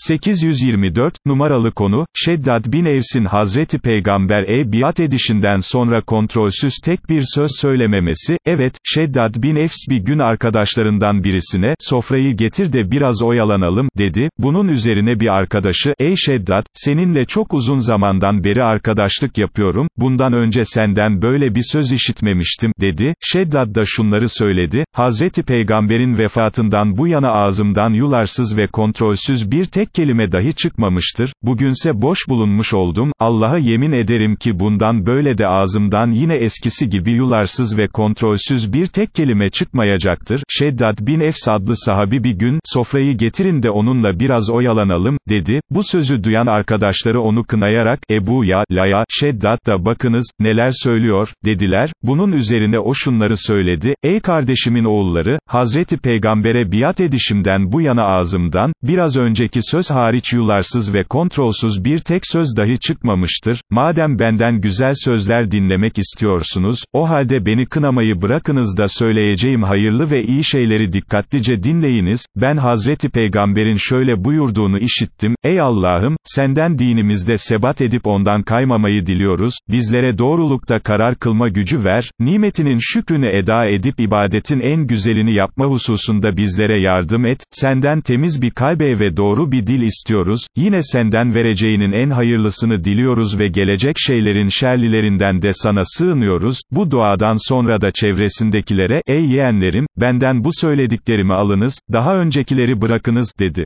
824, numaralı konu, Şeddad bin Evs'in Hazreti Peygamber'e biat edişinden sonra kontrolsüz tek bir söz söylememesi, evet, Şeddad bin Evs bir gün arkadaşlarından birisine, sofrayı getir de biraz oyalanalım, dedi, bunun üzerine bir arkadaşı, ey Şeddad, seninle çok uzun zamandan beri arkadaşlık yapıyorum, bundan önce senden böyle bir söz işitmemiştim, dedi, Şeddad da şunları söyledi, Hazreti Peygamber'in vefatından bu yana ağzımdan yularsız ve kontrolsüz bir tek kelime dahi çıkmamıştır, bugünse boş bulunmuş oldum, Allah'a yemin ederim ki bundan böyle de ağzımdan yine eskisi gibi yularsız ve kontrolsüz bir tek kelime çıkmayacaktır, Şeddad bin Efs adlı sahabi bir gün, sofrayı getirin de onunla biraz oyalanalım, dedi, bu sözü duyan arkadaşları onu kınayarak, Ebu ya, Laya, Şeddad da bakınız, neler söylüyor, dediler, bunun üzerine o şunları söyledi, ey kardeşimin oğulları, Hazreti Peygamber'e biat edişimden bu yana ağzımdan, biraz önceki söz hariç yularsız ve kontrolsüz bir tek söz dahi çıkmamıştır, madem benden güzel sözler dinlemek istiyorsunuz, o halde beni kınamayı bırakınız da söyleyeceğim hayırlı ve iyi şeyleri dikkatlice dinleyiniz, ben Hazreti Peygamber'in şöyle buyurduğunu işittim, ey Allah'ım, senden dinimizde sebat edip ondan kaymamayı diliyoruz, bizlere doğrulukta karar kılma gücü ver, nimetinin şükrünü eda edip ibadetin en güzelini yapma hususunda bizlere yardım et, senden temiz bir kalbe ve doğru bir dil istiyoruz, yine senden vereceğinin en hayırlısını diliyoruz ve gelecek şeylerin şerlilerinden de sana sığınıyoruz, bu duadan sonra da çevresindekilere, ey yeğenlerim, benden bu söylediklerimi alınız, daha öncekileri bırakınız, dedi.